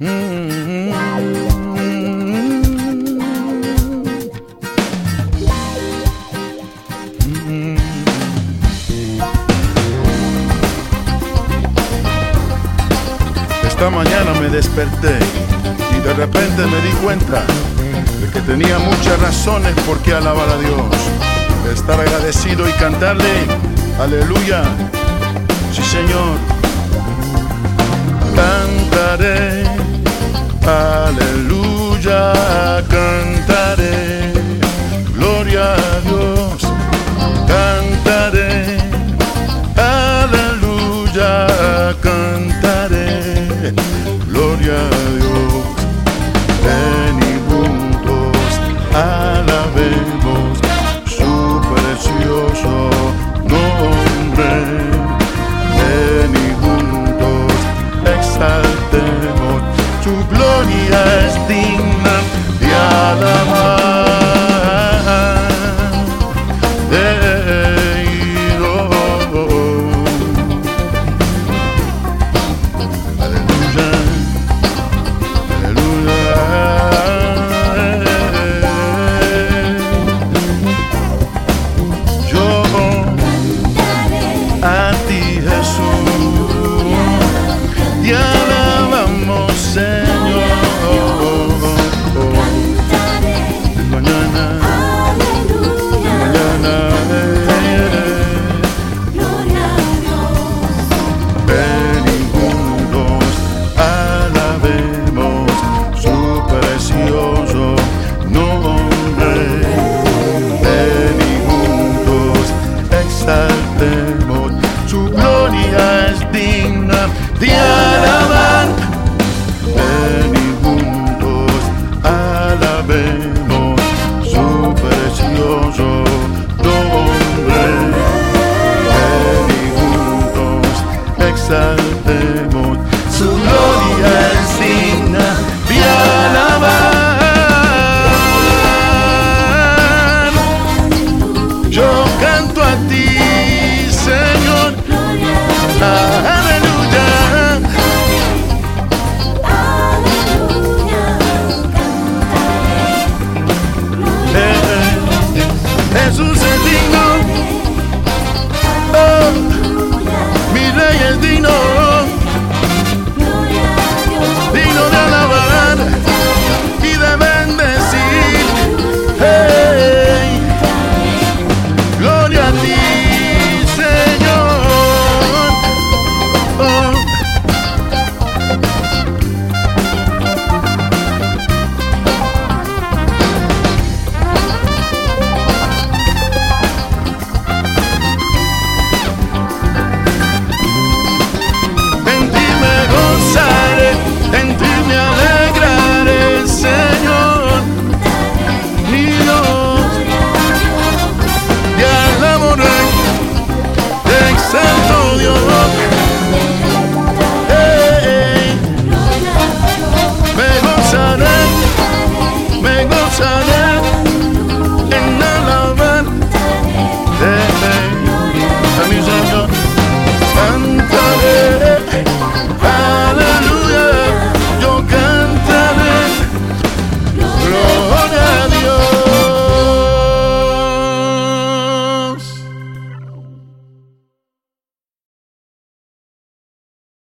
Esta mañana me desperté y de repente me di cuenta de que tenía muchas razones por qué alabar a Dios, estar agradecido y cantarle, aleluya, sí Señor, cantaré, cantaré, gloria a Dios, cantaré, aleluya, cantaré, The És um jardim